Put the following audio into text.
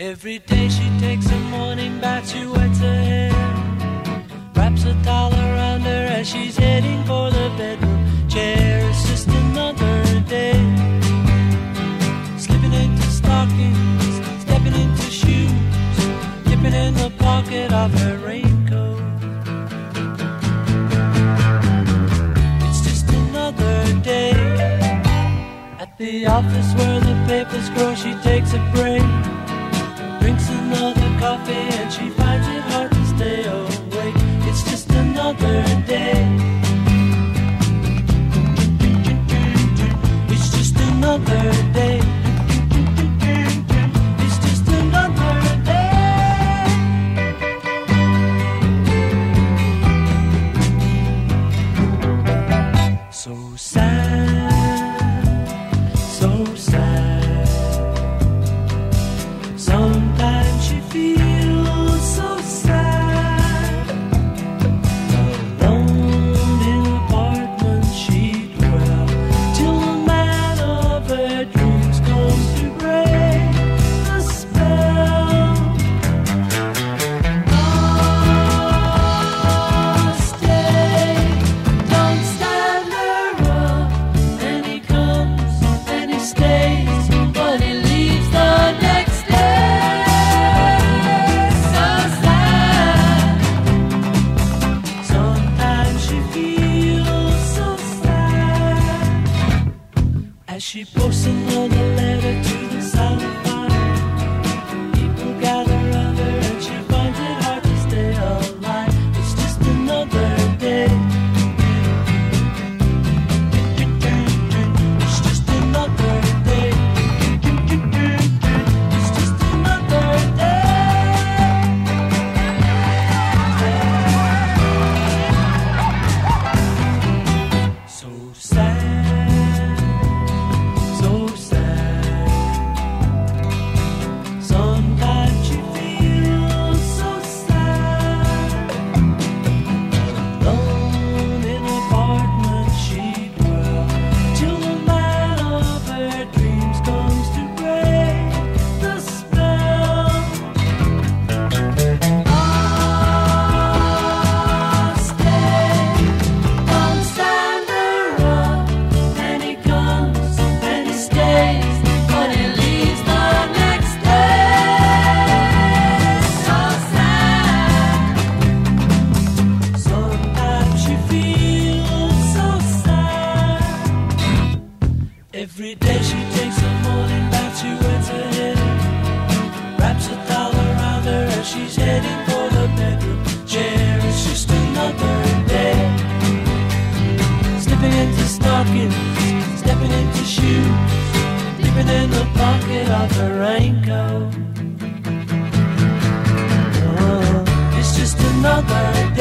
Every day she takes a morning bath, she wets her hair, wraps a towel around her as she's heading for the bedroom chair. It's just another day, slipping into stockings, stepping into shoes, dipping in the pocket of her raincoat. It's just another day at the office where the papers grow. She takes a break drinks another coffee and she finds it hard to stay awake. It's just another day. It's just another day. It's just another day. So sad, she posts another Every day she takes a morning bath, she wets her head, wraps a towel around her as she's heading for the bedroom chair. It's just another day. Slipping into stockings, stepping into shoes, dipping in the pocket of her raincoat. Oh, it's just another